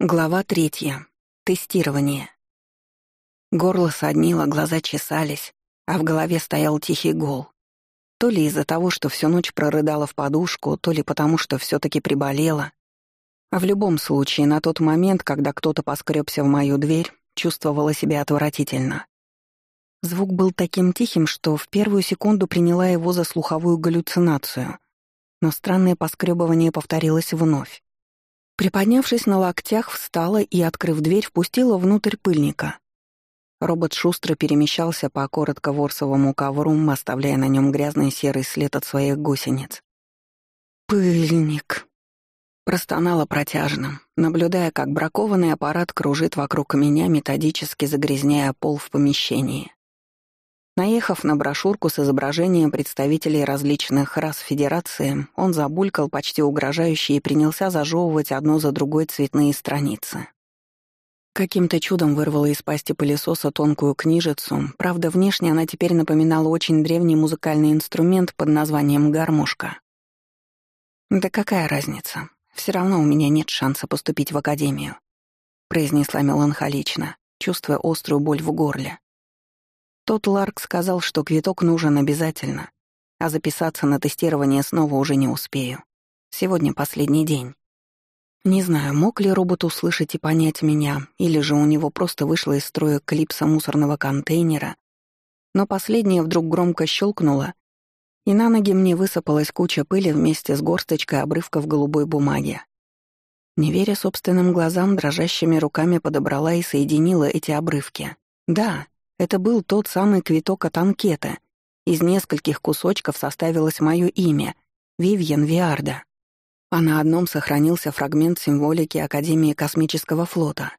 Глава третья. Тестирование. Горло соднило, глаза чесались, а в голове стоял тихий гол. То ли из-за того, что всю ночь прорыдала в подушку, то ли потому, что все таки приболела. А в любом случае, на тот момент, когда кто-то поскребся в мою дверь, чувствовала себя отвратительно. Звук был таким тихим, что в первую секунду приняла его за слуховую галлюцинацию, но странное поскребывание повторилось вновь. Приподнявшись на локтях, встала и, открыв дверь, впустила внутрь пыльника. Робот шустро перемещался по коротко ворсовому ковру, оставляя на нем грязный серый след от своих гусениц. «Пыльник», Простонала протяжно, наблюдая, как бракованный аппарат кружит вокруг меня, методически загрязняя пол в помещении. Наехав на брошюрку с изображением представителей различных рас Федерации, он забулькал почти угрожающе и принялся зажевывать одну за другой цветные страницы. Каким-то чудом вырвала из пасти пылесоса тонкую книжицу, правда, внешне она теперь напоминала очень древний музыкальный инструмент под названием гармошка. «Да какая разница? Все равно у меня нет шанса поступить в академию», — произнесла меланхолично, чувствуя острую боль в горле. Тот Ларк сказал, что квиток нужен обязательно, а записаться на тестирование снова уже не успею. Сегодня последний день. Не знаю, мог ли робот услышать и понять меня, или же у него просто вышло из строя клипса мусорного контейнера, но последнее вдруг громко щелкнуло, и на ноги мне высыпалась куча пыли вместе с горсточкой обрывков голубой бумаги. Не веря собственным глазам, дрожащими руками подобрала и соединила эти обрывки. Да, это был тот самый квиток от анкеты. Из нескольких кусочков составилось мое имя — Вивьен Виарда. А на одном сохранился фрагмент символики Академии космического флота.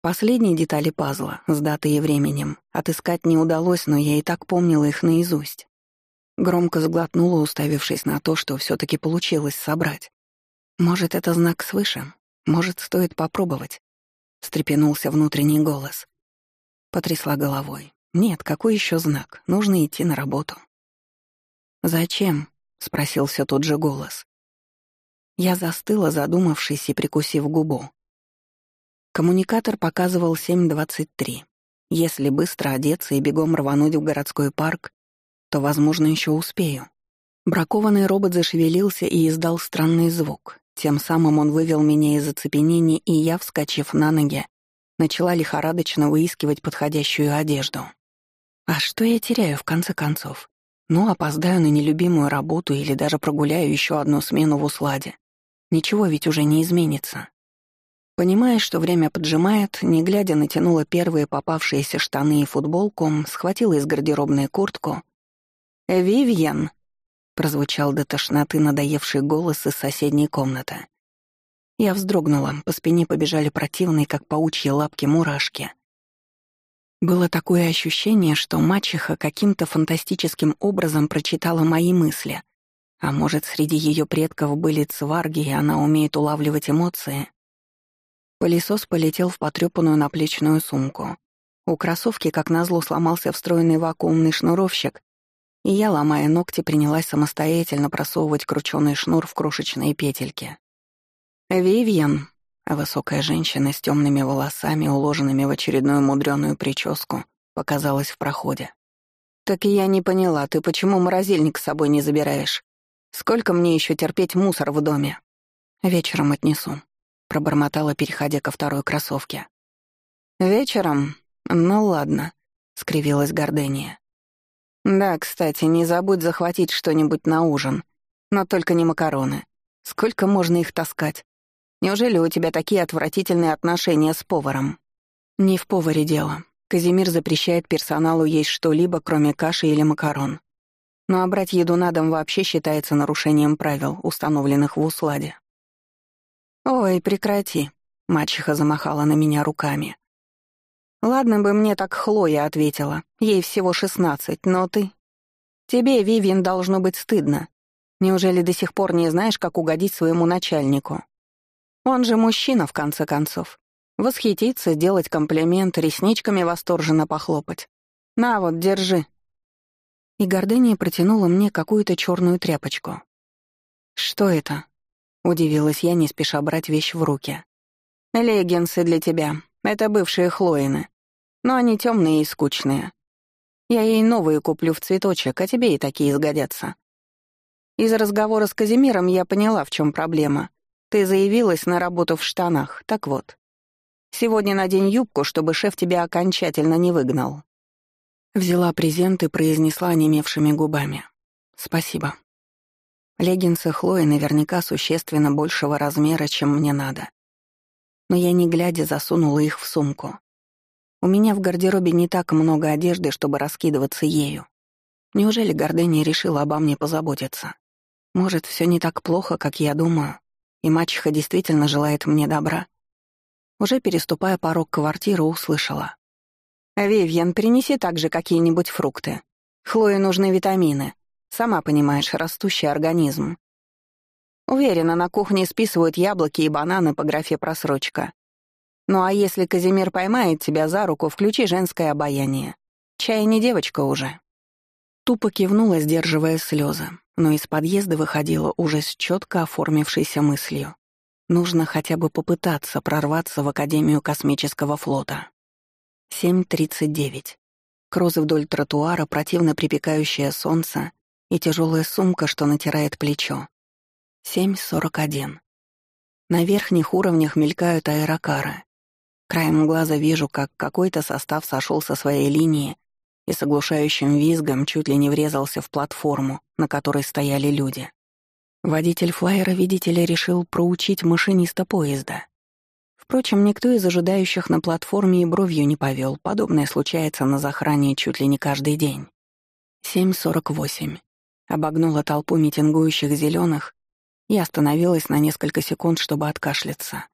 Последние детали пазла, с датой и временем, отыскать не удалось, но я и так помнила их наизусть. Громко сглотнула, уставившись на то, что все таки получилось собрать. Может, это знак свыше? Может, стоит попробовать? Встрепенулся внутренний голос. Потрясла головой. «Нет, какой еще знак? Нужно идти на работу». «Зачем?» — спросил все тот же голос. Я застыла, задумавшись и прикусив губу. Коммуникатор показывал 7.23. Если быстро одеться и бегом рвануть в городской парк, то, возможно, еще успею. Бракованный робот зашевелился и издал странный звук. Тем самым он вывел меня из оцепенения, и я, вскочив на ноги, начала лихорадочно выискивать подходящую одежду. А что я теряю в конце концов? Ну, опоздаю на нелюбимую работу или даже прогуляю еще одну смену в усладе. Ничего ведь уже не изменится. Понимая, что время поджимает, не глядя натянула первые попавшиеся штаны и футболку, схватила из гардеробной куртку. «Вивьен!» — прозвучал до тошноты надоевший голос из соседней комнаты. Я вздрогнула, по спине побежали противные, как паучьи лапки, мурашки. Было такое ощущение, что мачеха каким-то фантастическим образом прочитала мои мысли. А может, среди ее предков были цварги, и она умеет улавливать эмоции? Пылесос полетел в потрёпанную наплечную сумку. У кроссовки, как назло, сломался встроенный вакуумный шнуровщик, и я, ломая ногти, принялась самостоятельно просовывать кручёный шнур в крошечные петельки. Вивьен, высокая женщина с темными волосами, уложенными в очередную мудреную прическу, показалась в проходе. «Так и я не поняла, ты почему морозильник с собой не забираешь? Сколько мне еще терпеть мусор в доме?» «Вечером отнесу», — пробормотала, переходя ко второй кроссовке. «Вечером? Ну ладно», — скривилась Гордения. «Да, кстати, не забудь захватить что-нибудь на ужин, но только не макароны. Сколько можно их таскать? Неужели у тебя такие отвратительные отношения с поваром? Не в поваре дело. Казимир запрещает персоналу есть что-либо, кроме каши или макарон. Ну а брать еду на дом вообще считается нарушением правил, установленных в усладе. «Ой, прекрати», — мачеха замахала на меня руками. «Ладно бы мне так Хлоя ответила, ей всего шестнадцать, но ты... Тебе, Вивьен, должно быть стыдно. Неужели до сих пор не знаешь, как угодить своему начальнику?» Он же мужчина, в конце концов. Восхититься, сделать комплимент, ресничками восторженно похлопать. «На вот, держи». И Гордыня протянула мне какую-то черную тряпочку. «Что это?» — удивилась я, не спеша брать вещь в руки. «Леггинсы для тебя. Это бывшие Хлоины. Но они темные и скучные. Я ей новые куплю в цветочек, а тебе и такие сгодятся». Из разговора с Казимиром я поняла, в чем проблема. Ты заявилась на работу в штанах, так вот. Сегодня надень юбку, чтобы шеф тебя окончательно не выгнал». Взяла презент и произнесла онемевшими губами. «Спасибо». Леггинсы Хлои наверняка существенно большего размера, чем мне надо. Но я, не глядя, засунула их в сумку. У меня в гардеробе не так много одежды, чтобы раскидываться ею. Неужели Гордыня решила обо мне позаботиться? Может, все не так плохо, как я думаю, и мачеха действительно желает мне добра? Уже переступая порог квартиры, услышала. «Вивьен, принеси также какие-нибудь фрукты. Хлое нужны витамины. Сама понимаешь, растущий организм. Уверена, на кухне списывают яблоки и бананы по графе «просрочка». Ну а если Казимир поймает тебя за руку, включи женское обаяние. Чай не девочка уже. Тупо кивнула, сдерживая слезы, но из подъезда выходила уже с четко оформившейся мыслью. Нужно хотя бы попытаться прорваться в Академию космического флота. 7.39. Крозы вдоль тротуара, противно припекающее солнце и тяжелая сумка, что натирает плечо. 7.41. На верхних уровнях мелькают аэрокары. Краем глаза вижу, как какой-то состав сошел со своей линии и с оглушающим визгом чуть ли не врезался в платформу, на которой стояли люди. Водитель флайера, видите ли, решил проучить машиниста поезда. Впрочем, никто из ожидающих на платформе и бровью не повел. Подобное случается на захране чуть ли не каждый день. 7.48. Обогнула толпу митингующих зеленых и остановилась на несколько секунд, чтобы откашляться.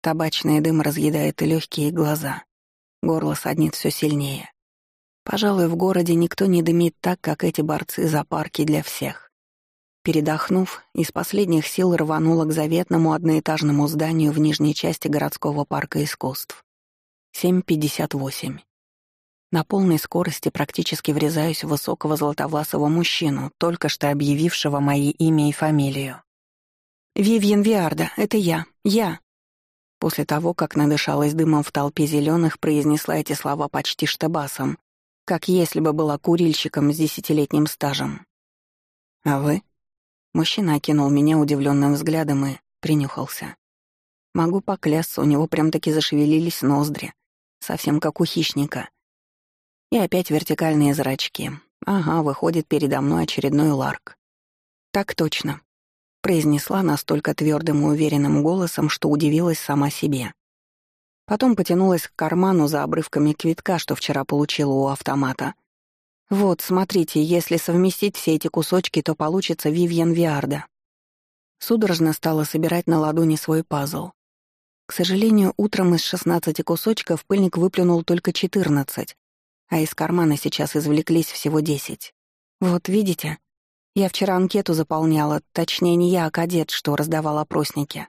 Табачный дым разъедает и легкие, и глаза. Горло саднит все сильнее. Пожалуй, в городе никто не дымит так, как эти борцы за парки для всех. Передохнув, из последних сил рванула к заветному одноэтажному зданию в нижней части городского парка искусств. 7.58. На полной скорости практически врезаюсь в высокого золотовласого мужчину, только что объявившего мои имя и фамилию. «Вивьен Виарда, это я, я!» После того, как надышалась дымом в толпе зеленых, произнесла эти слова почти штабасом, как если бы была курильщиком с десятилетним стажем. «А вы?» Мужчина окинул меня удивленным взглядом и принюхался. Могу поклясться, у него прям-таки зашевелились ноздри, совсем как у хищника. И опять вертикальные зрачки. Ага, выходит передо мной очередной ларк. «Так точно», — произнесла настолько твердым и уверенным голосом, что удивилась сама себе. Потом потянулась к карману за обрывками квитка, что вчера получила у автомата. Вот, смотрите, если совместить все эти кусочки, то получится Вивьен Виарда. Судорожно стала собирать на ладони свой пазл. К сожалению, утром из 16 кусочков пыльник выплюнул только 14, а из кармана сейчас извлеклись всего 10. Вот видите? Я вчера анкету заполняла, точнее не я, а кадет, что раздавал опросники.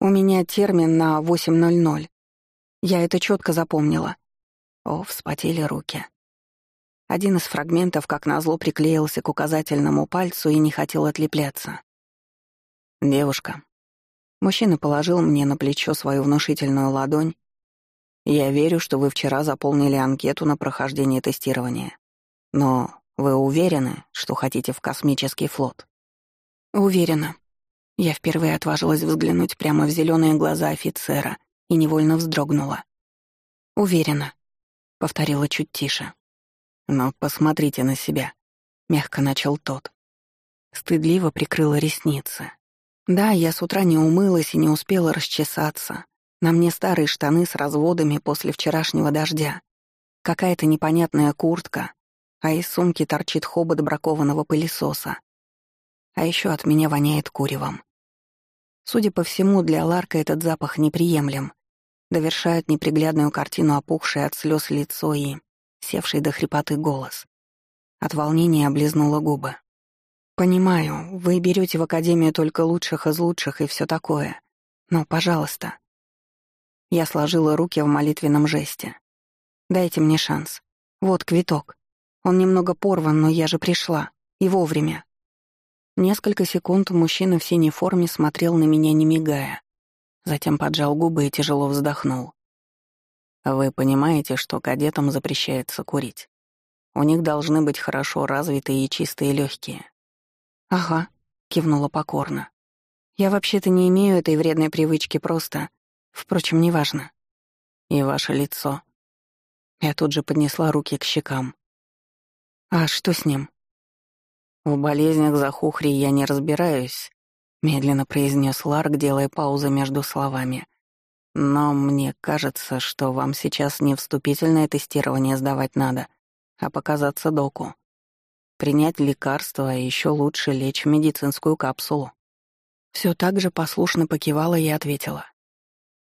У меня термин на 8.00. Я это четко запомнила. О, вспотели руки. Один из фрагментов, как назло, приклеился к указательному пальцу и не хотел отлепляться. «Девушка». Мужчина положил мне на плечо свою внушительную ладонь. «Я верю, что вы вчера заполнили анкету на прохождение тестирования. Но вы уверены, что хотите в космический флот?» «Уверена». Я впервые отважилась взглянуть прямо в зеленые глаза офицера — и невольно вздрогнула. «Уверена», — повторила чуть тише. «Но посмотрите на себя», — мягко начал тот. Стыдливо прикрыла ресницы. Да, я с утра не умылась и не успела расчесаться. На мне старые штаны с разводами после вчерашнего дождя. Какая-то непонятная куртка, а из сумки торчит хобот бракованного пылесоса. А еще от меня воняет куревом. Судя по всему, для Ларка этот запах неприемлем довершают неприглядную картину опухшее от слез лицо и севший до хрипоты голос. От волнения облизнула губы. «Понимаю, вы берете в академию только лучших из лучших и все такое. Но, пожалуйста». Я сложила руки в молитвенном жесте. «Дайте мне шанс. Вот квиток. Он немного порван, но я же пришла. И вовремя». Несколько секунд мужчина в синей форме смотрел на меня, не мигая. Затем поджал губы и тяжело вздохнул. Вы понимаете, что кадетам запрещается курить. У них должны быть хорошо развитые и чистые легкие. Ага, кивнула покорно. Я вообще-то не имею этой вредной привычки просто. Впрочем, неважно. И ваше лицо. Я тут же поднесла руки к щекам. А что с ним? В болезнях захухри я не разбираюсь, медленно произнес Ларк, делая паузу между словами. Но мне кажется, что вам сейчас не вступительное тестирование сдавать надо, а показаться доку. Принять лекарство, а еще лучше лечь в медицинскую капсулу. Все так же послушно покивала и ответила.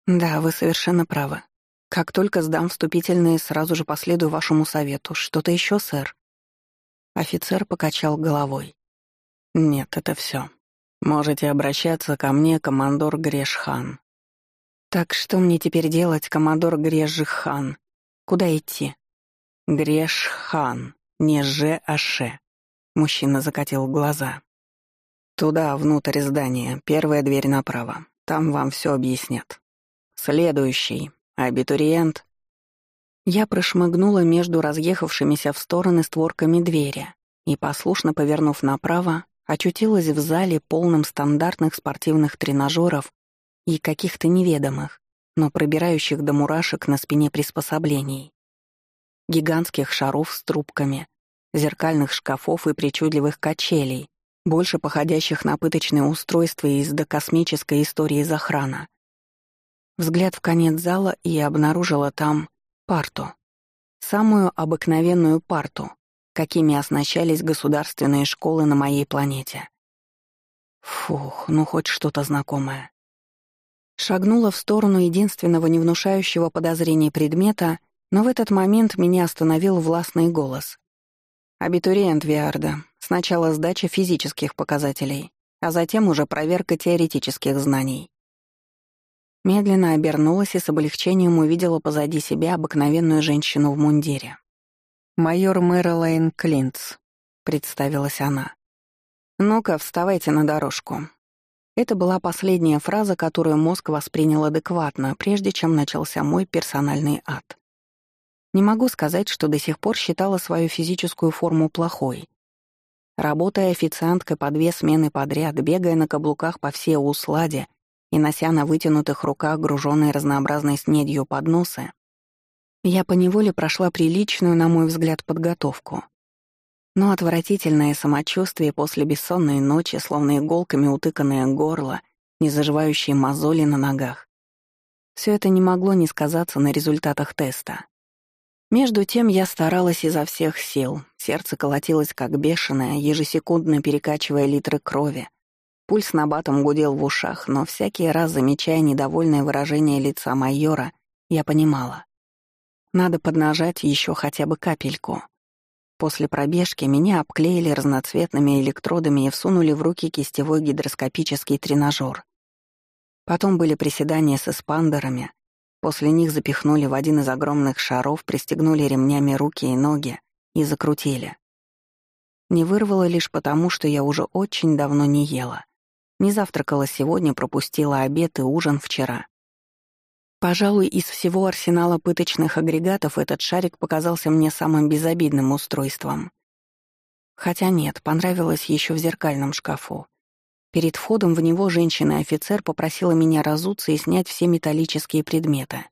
«Да, вы совершенно правы. Как только сдам вступительные, сразу же последую вашему совету. Что-то еще, сэр?» Офицер покачал головой. «Нет, это все. Можете обращаться ко мне, командор Грешхан. «Так что мне теперь делать, командор Грежхан? Куда идти?» «Грешхан, не Ж, а Ш». Мужчина закатил глаза. «Туда, внутрь здания, первая дверь направо. Там вам все объяснят. Следующий. Абитуриент». Я прошмыгнула между разъехавшимися в стороны створками двери и, послушно повернув направо, очутилась в зале, полном стандартных спортивных тренажеров и каких-то неведомых, но пробирающих до мурашек на спине приспособлений. Гигантских шаров с трубками, зеркальных шкафов и причудливых качелей, больше походящих на пыточные устройства из докосмической истории из охрана. Взгляд в конец зала и обнаружила там парту. Самую обыкновенную парту, какими оснащались государственные школы на моей планете. Фух, ну хоть что-то знакомое. Шагнула в сторону единственного не внушающего подозрений предмета, но в этот момент меня остановил властный голос. «Абитуриент Виарда. Сначала сдача физических показателей, а затем уже проверка теоретических знаний». Медленно обернулась и с облегчением увидела позади себя обыкновенную женщину в мундире. «Майор Мэрилайн Клинц», — представилась она. «Ну-ка, вставайте на дорожку. Это была последняя фраза, которую мозг воспринял адекватно, прежде чем начался мой персональный ад. Не могу сказать, что до сих пор считала свою физическую форму плохой. Работая официанткой по две смены подряд, бегая на каблуках по всей усладе и нося на вытянутых руках груженные разнообразной снедью подносы, я поневоле прошла приличную, на мой взгляд, подготовку. Но отвратительное самочувствие после бессонной ночи, словно иголками утыканное горло, незаживающие мозоли на ногах. Все это не могло не сказаться на результатах теста. Между тем я старалась изо всех сил, сердце колотилось как бешеное, ежесекундно перекачивая литры крови. Пульс на батом гудел в ушах, но всякий раз, замечая недовольное выражение лица майора, я понимала. Надо поднажать еще хотя бы капельку. После пробежки меня обклеили разноцветными электродами и всунули в руки кистевой гидроскопический тренажер. Потом были приседания с эспандерами. После них запихнули в один из огромных шаров, пристегнули ремнями руки и ноги и закрутили. Не вырвало лишь потому, что я уже очень давно не ела. Не завтракала сегодня, пропустила обед и ужин вчера. Пожалуй, из всего арсенала пыточных агрегатов этот шарик показался мне самым безобидным устройством. Хотя нет, понравилось еще в зеркальном шкафу. Перед входом в него женщина-офицер попросила меня разуться и снять все металлические предметы.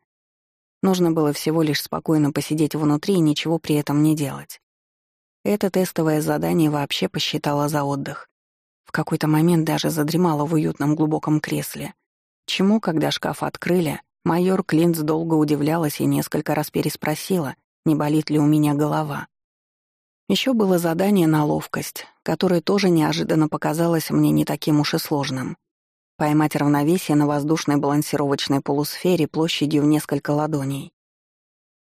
Нужно было всего лишь спокойно посидеть внутри и ничего при этом не делать. Это тестовое задание вообще посчитала за отдых. В какой-то момент даже задремала в уютном глубоком кресле. Чему, когда шкаф открыли, Майор Клинц долго удивлялась и несколько раз переспросила, не болит ли у меня голова. Еще было задание на ловкость, которое тоже неожиданно показалось мне не таким уж и сложным. Поймать равновесие на воздушной балансировочной полусфере площадью в несколько ладоней.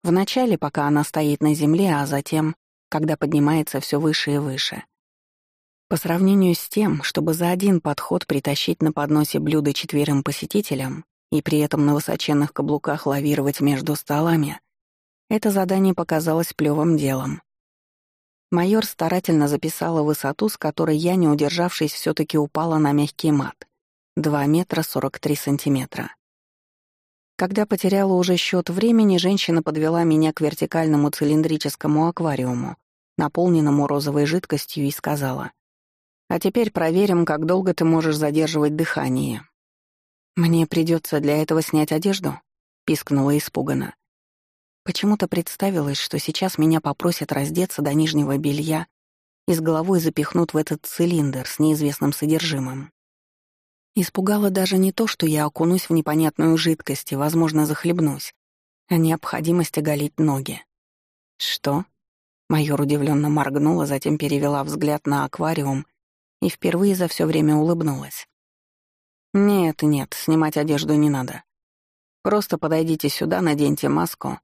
Вначале, пока она стоит на земле, а затем, когда поднимается все выше и выше. По сравнению с тем, чтобы за один подход притащить на подносе блюдо четверым посетителям, и при этом на высоченных каблуках лавировать между столами, это задание показалось плевым делом. Майор старательно записала высоту, с которой я, не удержавшись, все таки упала на мягкий мат. 2 метра 43 сантиметра. Когда потеряла уже счет времени, женщина подвела меня к вертикальному цилиндрическому аквариуму, наполненному розовой жидкостью, и сказала, «А теперь проверим, как долго ты можешь задерживать дыхание». «Мне придется для этого снять одежду?» — пискнула испуганно. Почему-то представилось, что сейчас меня попросят раздеться до нижнего белья и с головой запихнут в этот цилиндр с неизвестным содержимым. Испугало даже не то, что я окунусь в непонятную жидкость и, возможно, захлебнусь, а необходимость оголить ноги. «Что?» Майор удивленно моргнула, затем перевела взгляд на аквариум и впервые за все время улыбнулась. «Нет, нет, снимать одежду не надо. Просто подойдите сюда, наденьте маску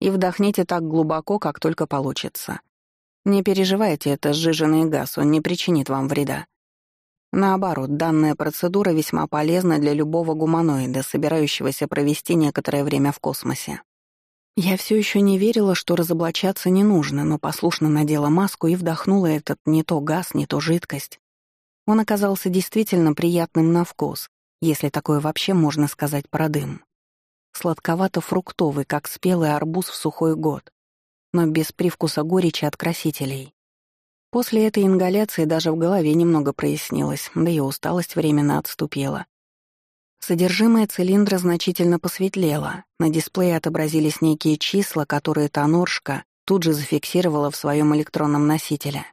и вдохните так глубоко, как только получится. Не переживайте, это сжиженный газ, он не причинит вам вреда. Наоборот, данная процедура весьма полезна для любого гуманоида, собирающегося провести некоторое время в космосе. Я все еще не верила, что разоблачаться не нужно, но послушно надела маску и вдохнула этот не то газ, не то жидкость. Он оказался действительно приятным на вкус, если такое вообще можно сказать про дым. Сладковато-фруктовый, как спелый арбуз в сухой год, но без привкуса горечи от красителей. После этой ингаляции даже в голове немного прояснилось, да и усталость временно отступила. Содержимое цилиндра значительно посветлело, на дисплее отобразились некие числа, которые Тоноршка тут же зафиксировала в своем электронном носителе.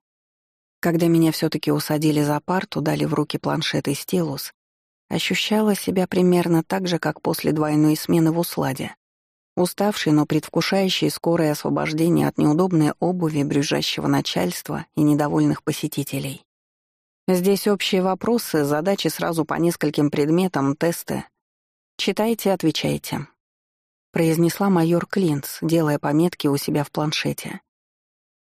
Когда меня все таки усадили за парту, дали в руки планшет и стилус, ощущала себя примерно так же, как после двойной смены в усладе. Уставший, но предвкушающий скорое освобождение от неудобной обуви, брюжащего начальства и недовольных посетителей. Здесь общие вопросы, задачи сразу по нескольким предметам, тесты. Читайте, отвечайте. Произнесла майор Клинц, делая пометки у себя в планшете.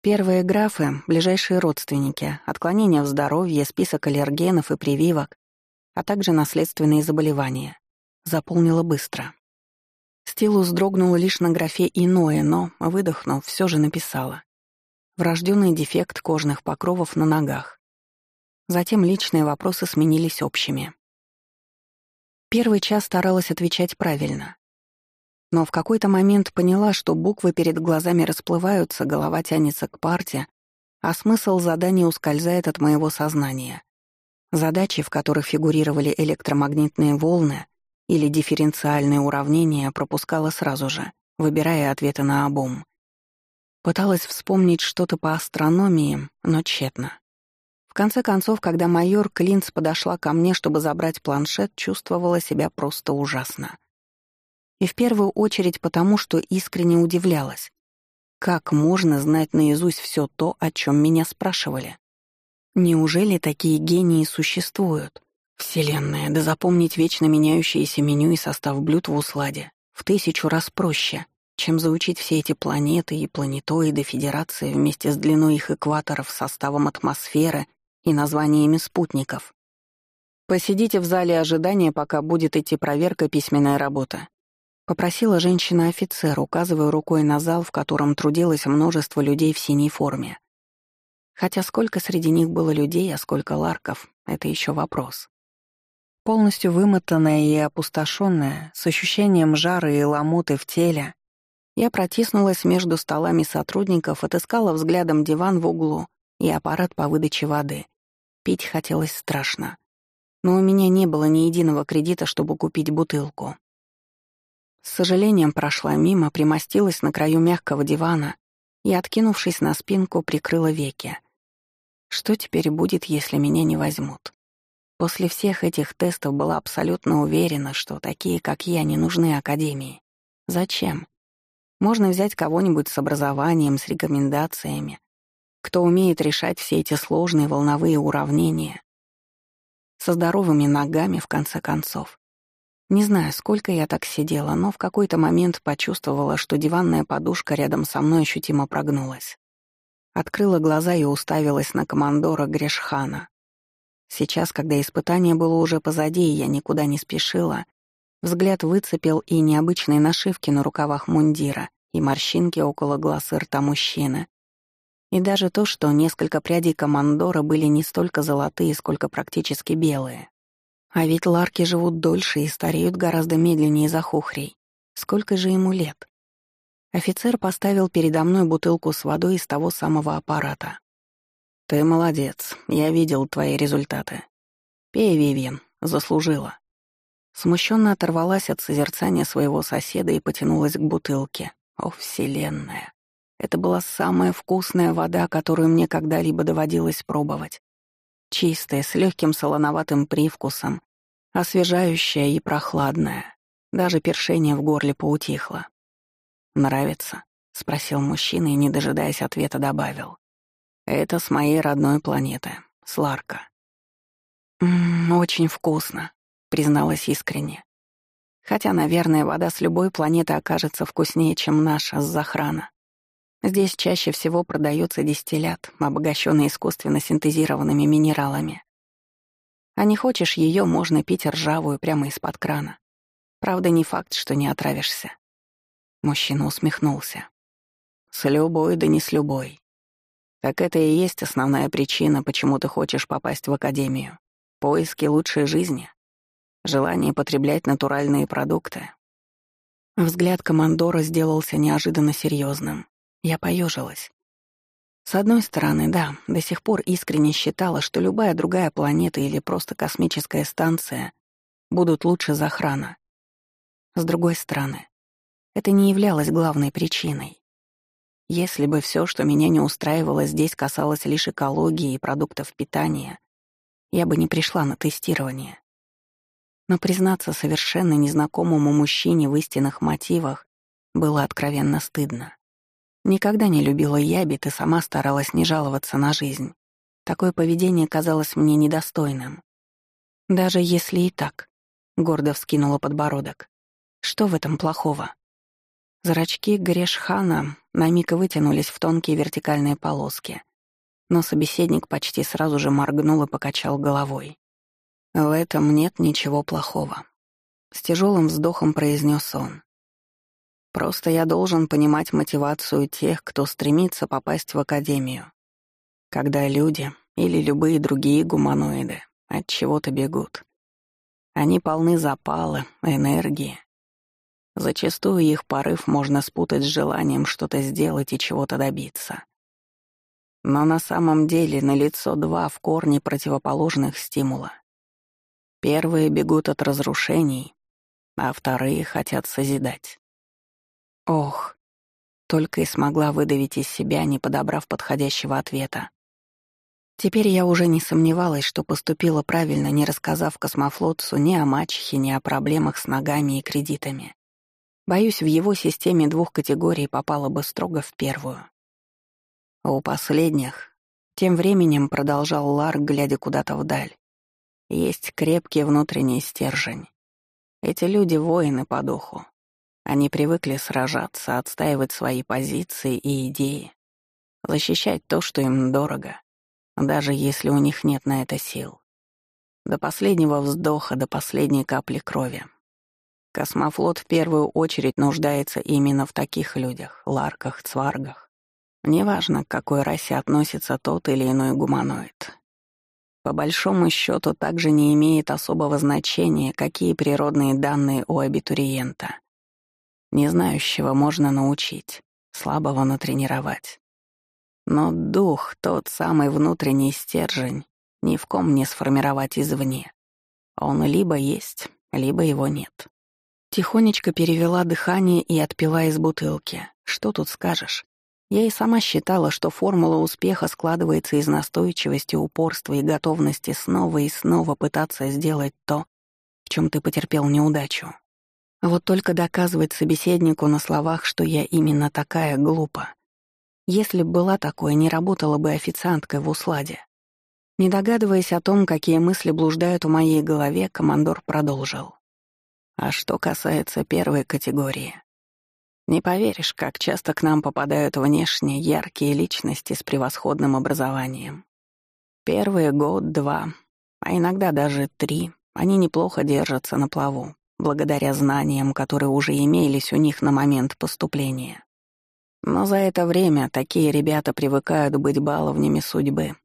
Первые графы — ближайшие родственники, отклонения в здоровье, список аллергенов и прививок, а также наследственные заболевания. Заполнила быстро. Стилус дрогнула лишь на графе «иное», но, выдохнув, все же написала. Врожденный дефект кожных покровов на ногах. Затем личные вопросы сменились общими. Первый час старалась отвечать правильно. Но в какой-то момент поняла, что буквы перед глазами расплываются, голова тянется к парте, а смысл задания ускользает от моего сознания. Задачи, в которых фигурировали электромагнитные волны или дифференциальные уравнения, пропускала сразу же, выбирая ответы на обум. Пыталась вспомнить что-то по астрономии, но тщетно конце концов, когда майор Клинц подошла ко мне, чтобы забрать планшет, чувствовала себя просто ужасно. И в первую очередь потому, что искренне удивлялась. Как можно знать наизусть все то, о чем меня спрашивали? Неужели такие гении существуют? Вселенная, да запомнить вечно меняющееся меню и состав блюд в усладе в тысячу раз проще, чем заучить все эти планеты и планетоиды Федерации вместе с длиной их экваторов, составом атмосферы и названиями спутников. «Посидите в зале ожидания, пока будет идти проверка письменная работа», — попросила женщина-офицер, указывая рукой на зал, в котором трудилось множество людей в синей форме. Хотя сколько среди них было людей, а сколько ларков — это еще вопрос. Полностью вымотанная и опустошенная, с ощущением жара и ломоты в теле, я протиснулась между столами сотрудников, отыскала взглядом диван в углу и аппарат по выдаче воды. Пить хотелось страшно. Но у меня не было ни единого кредита, чтобы купить бутылку. С сожалением прошла мимо, примостилась на краю мягкого дивана и, откинувшись на спинку, прикрыла веки. Что теперь будет, если меня не возьмут? После всех этих тестов была абсолютно уверена, что такие, как я, не нужны Академии. Зачем? Можно взять кого-нибудь с образованием, с рекомендациями, кто умеет решать все эти сложные волновые уравнения. Со здоровыми ногами, в конце концов. Не знаю, сколько я так сидела, но в какой-то момент почувствовала, что диванная подушка рядом со мной ощутимо прогнулась. Открыла глаза и уставилась на командора Грешхана. Сейчас, когда испытание было уже позади, и я никуда не спешила, взгляд выцепил и необычные нашивки на рукавах мундира, и морщинки около глаз и рта мужчины, и даже то, что несколько прядей командора были не столько золотые, сколько практически белые. А ведь ларки живут дольше и стареют гораздо медленнее захухрей. Сколько же ему лет? Офицер поставил передо мной бутылку с водой из того самого аппарата. «Ты молодец, я видел твои результаты. Пей, Вивьен, заслужила». Смущенно оторвалась от созерцания своего соседа и потянулась к бутылке. О, Вселенная! Это была самая вкусная вода, которую мне когда-либо доводилось пробовать. Чистая, с легким солоноватым привкусом, освежающая и прохладная. Даже першение в горле поутихло. «Нравится?» — спросил мужчина и, не дожидаясь ответа, добавил. «Это с моей родной планеты, Сларка». «Ммм, очень вкусно», — призналась искренне. Хотя, наверное, вода с любой планеты окажется вкуснее, чем наша с Захрана. Здесь чаще всего продается дистиллят, обогащенный искусственно синтезированными минералами. А не хочешь ее, можно пить ржавую прямо из-под крана. Правда, не факт, что не отравишься. Мужчина усмехнулся. С любой, да не с любой. Так это и есть основная причина, почему ты хочешь попасть в академию. Поиски лучшей жизни. Желание потреблять натуральные продукты. Взгляд командора сделался неожиданно серьезным. Я поежилась. С одной стороны, да, до сих пор искренне считала, что любая другая планета или просто космическая станция будут лучше за охрана. С другой стороны, это не являлось главной причиной. Если бы все, что меня не устраивало здесь, касалось лишь экологии и продуктов питания, я бы не пришла на тестирование. Но признаться совершенно незнакомому мужчине в истинных мотивах было откровенно стыдно. Никогда не любила ябед и сама старалась не жаловаться на жизнь. Такое поведение казалось мне недостойным. Даже если и так, гордо вскинула подбородок. Что в этом плохого? Зрачки Грешхана на миг вытянулись в тонкие вертикальные полоски. Но собеседник почти сразу же моргнул и покачал головой. В этом нет ничего плохого. С тяжелым вздохом произнес он. Просто я должен понимать мотивацию тех, кто стремится попасть в академию. Когда люди или любые другие гуманоиды от чего-то бегут. Они полны запала, энергии. Зачастую их порыв можно спутать с желанием что-то сделать и чего-то добиться. Но на самом деле налицо два в корне противоположных стимула. Первые бегут от разрушений, а вторые хотят созидать. Ох, только и смогла выдавить из себя, не подобрав подходящего ответа. Теперь я уже не сомневалась, что поступила правильно, не рассказав космофлотцу ни о мачехе, ни о проблемах с ногами и кредитами. Боюсь, в его системе двух категорий попала бы строго в первую. У последних тем временем продолжал Ларк, глядя куда-то вдаль. Есть крепкий внутренний стержень. Эти люди — воины по духу, они привыкли сражаться, отстаивать свои позиции и идеи, защищать то, что им дорого, даже если у них нет на это сил. До последнего вздоха, до последней капли крови. Космофлот в первую очередь нуждается именно в таких людях, ларках, цваргах. Неважно, к какой расе относится тот или иной гуманоид. По большому счету также не имеет особого значения, какие природные данные у абитуриента. Незнающего можно научить, слабого натренировать. Но дух, тот самый внутренний стержень, ни в ком не сформировать извне. Он либо есть, либо его нет. Тихонечко перевела дыхание и отпила из бутылки. Что тут скажешь? Я и сама считала, что формула успеха складывается из настойчивости, упорства и готовности снова и снова пытаться сделать то, в чем ты потерпел неудачу. Вот только доказывать собеседнику на словах, что я именно такая, глупо. Если б была такой, не работала бы официанткой в усладе. Не догадываясь о том, какие мысли блуждают в моей голове, командор продолжил. А что касается первой категории. Не поверишь, как часто к нам попадают внешне яркие личности с превосходным образованием. Первый год-два, а иногда даже три, они неплохо держатся на плаву, благодаря знаниям, которые уже имелись у них на момент поступления. Но за это время такие ребята привыкают быть баловнями судьбы.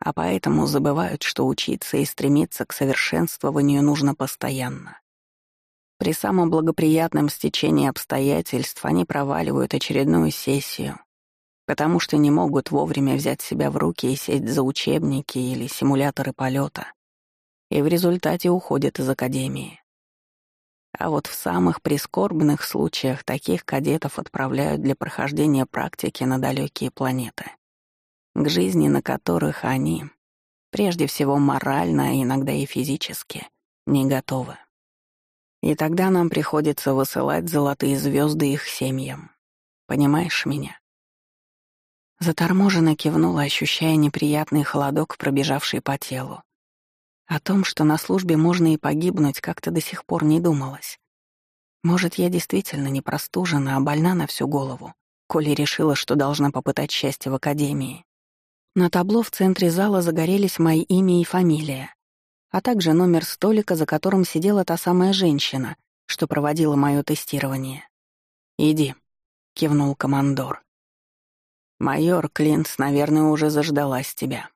а поэтому забывают, что учиться и стремиться к совершенствованию нужно постоянно. При самом благоприятном стечении обстоятельств они проваливают очередную сессию, потому что не могут вовремя взять себя в руки и сесть за учебники или симуляторы полета, и в результате уходят из академии. А вот в самых прискорбных случаях таких кадетов отправляют для прохождения практики на далекие планеты, к жизни на которых они, прежде всего морально, а иногда и физически, не готовы. И тогда нам приходится высылать золотые звезды их семьям. Понимаешь меня? Заторможенно кивнула, ощущая неприятный холодок, пробежавший по телу. О том, что на службе можно и погибнуть, как-то до сих пор не думалось. Может, я действительно не простужена, а больна на всю голову, коли решила, что должна попытать счастье в академии. На табло в центре зала загорелись мои имя и фамилия, а также номер столика, за которым сидела та самая женщина, что проводила мое тестирование. «Иди», — кивнул командор. «Майор Клинц, наверное, уже заждалась тебя».